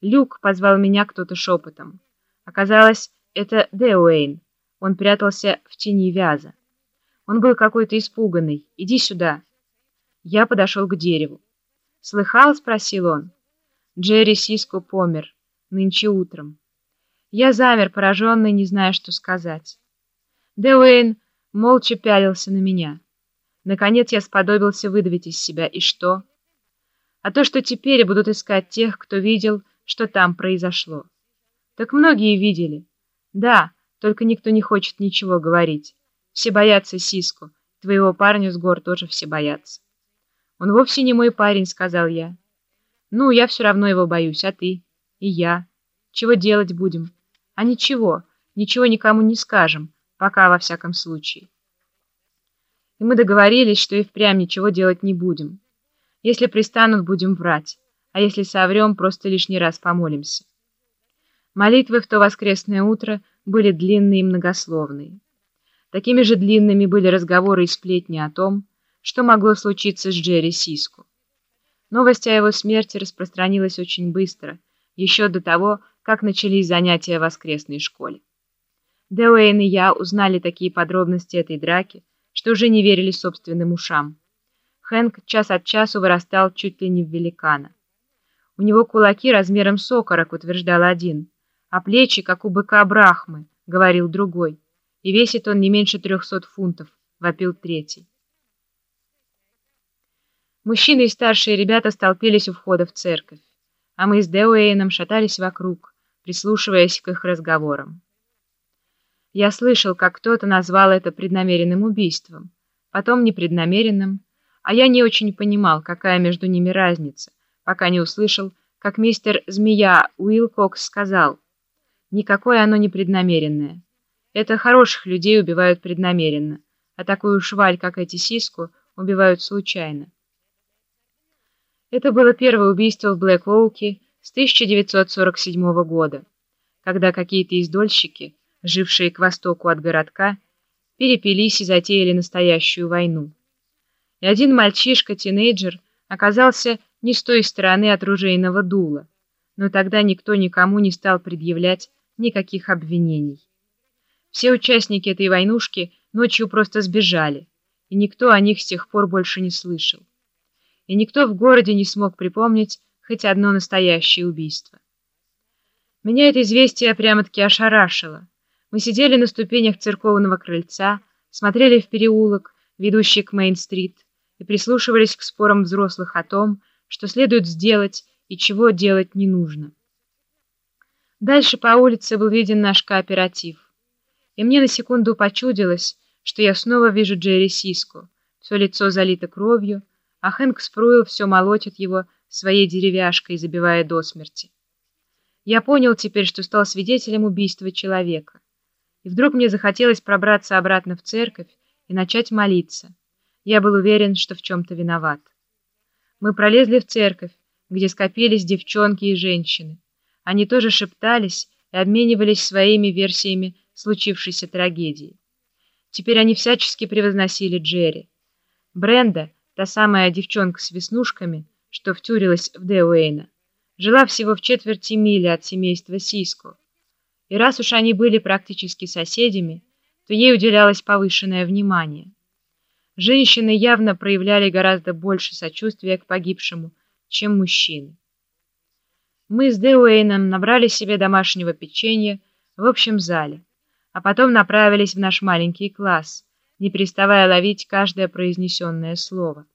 Люк позвал меня кто-то шепотом. Оказалось, это Деуэйн. Он прятался в тени вяза. Он был какой-то испуганный. «Иди сюда». Я подошел к дереву. «Слыхал?» — спросил он. Джерри Сиско помер. Нынче утром. Я замер, пораженный, не зная, что сказать. Деуэйн молча пялился на меня. Наконец я сподобился выдавить из себя. И что? А то, что теперь будут искать тех, кто видел, что там произошло. Так многие видели. Да, только никто не хочет ничего говорить. Все боятся Сиску. Твоего парня с гор тоже все боятся. Он вовсе не мой парень, сказал я. Ну, я все равно его боюсь, а ты? И я. Чего делать будем? А ничего, ничего никому не скажем, пока во всяком случае. И мы договорились, что и впрямь ничего делать не будем. Если пристанут, будем врать а если соврем, просто лишний раз помолимся. Молитвы в то воскресное утро были длинные и многословные. Такими же длинными были разговоры и сплетни о том, что могло случиться с Джерри Сиску. Новость о его смерти распространилась очень быстро, еще до того, как начались занятия в воскресной школе. Деуэйн и я узнали такие подробности этой драки, что уже не верили собственным ушам. Хэнк час от часу вырастал чуть ли не в великана. У него кулаки размером с окорок, утверждал один, а плечи, как у быка Брахмы, говорил другой, и весит он не меньше трехсот фунтов, вопил третий. Мужчины и старшие ребята столпились у входа в церковь, а мы с Деуэйном шатались вокруг, прислушиваясь к их разговорам. Я слышал, как кто-то назвал это преднамеренным убийством, потом непреднамеренным, а я не очень понимал, какая между ними разница пока не услышал, как мистер Змея Уилкокс сказал, «Никакое оно не преднамеренное. Это хороших людей убивают преднамеренно, а такую шваль, как эти сиску, убивают случайно». Это было первое убийство в Блэк-Оуке с 1947 года, когда какие-то издольщики, жившие к востоку от городка, перепились и затеяли настоящую войну. И один мальчишка-тинейджер оказался не с той стороны от ружейного дула, но тогда никто никому не стал предъявлять никаких обвинений. Все участники этой войнушки ночью просто сбежали, и никто о них с тех пор больше не слышал. И никто в городе не смог припомнить хоть одно настоящее убийство. Меня это известие прямо-таки ошарашило. Мы сидели на ступенях церковного крыльца, смотрели в переулок, ведущий к Мейн-стрит, и прислушивались к спорам взрослых о том, что следует сделать и чего делать не нужно. Дальше по улице был виден наш кооператив, и мне на секунду почудилось, что я снова вижу Джерри Сиску, все лицо залито кровью, а Хэнк Спруил все молотит его своей деревяшкой, забивая до смерти. Я понял теперь, что стал свидетелем убийства человека, и вдруг мне захотелось пробраться обратно в церковь и начать молиться. Я был уверен, что в чем-то виноват. Мы пролезли в церковь, где скопились девчонки и женщины. Они тоже шептались и обменивались своими версиями случившейся трагедии. Теперь они всячески превозносили Джерри. Бренда, та самая девчонка с веснушками, что втюрилась в Деуэйна, жила всего в четверти мили от семейства Сиско. И раз уж они были практически соседями, то ей уделялось повышенное внимание. Женщины явно проявляли гораздо больше сочувствия к погибшему, чем мужчины. Мы с Дэуэйном набрали себе домашнего печенья в общем зале, а потом направились в наш маленький класс, не переставая ловить каждое произнесенное слово.